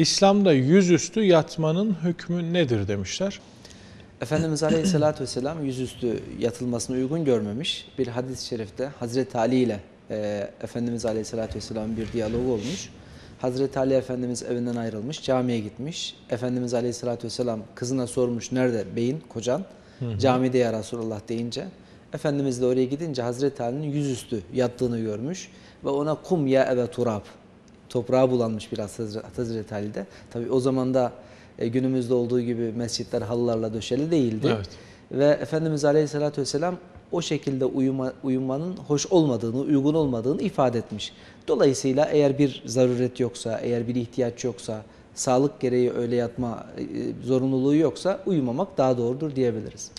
İslam'da yüzüstü yatmanın hükmü nedir demişler. Efendimiz Aleyhisselatü Vesselam yüzüstü yatılmasını uygun görmemiş. Bir hadis-i şerifte Hazreti Ali ile e, Efendimiz Aleyhisselatü Vesselam'ın bir diyalog olmuş. Hazreti Ali Efendimiz evinden ayrılmış, camiye gitmiş. Efendimiz Aleyhisselatü Vesselam kızına sormuş, nerede beyin, kocan? Camide ya Resulullah deyince. Efendimiz de oraya gidince Hazreti Ali'nin yüzüstü yattığını görmüş. Ve ona kum ya ebe turab, toprağa bulanmış biraz Hazreti Ali'de. Tabi o zaman da e, günümüzde olduğu gibi mescitler halılarla döşeli değildi. Evet. Ve Efendimiz Aleyhisselatü Vesselam o şekilde uyuma, uyumanın hoş olmadığını, uygun olmadığını ifade etmiş. Dolayısıyla eğer bir zaruret yoksa, eğer bir ihtiyaç yoksa, sağlık gereği öyle yatma e, zorunluluğu yoksa uyumamak daha doğrudur diyebiliriz.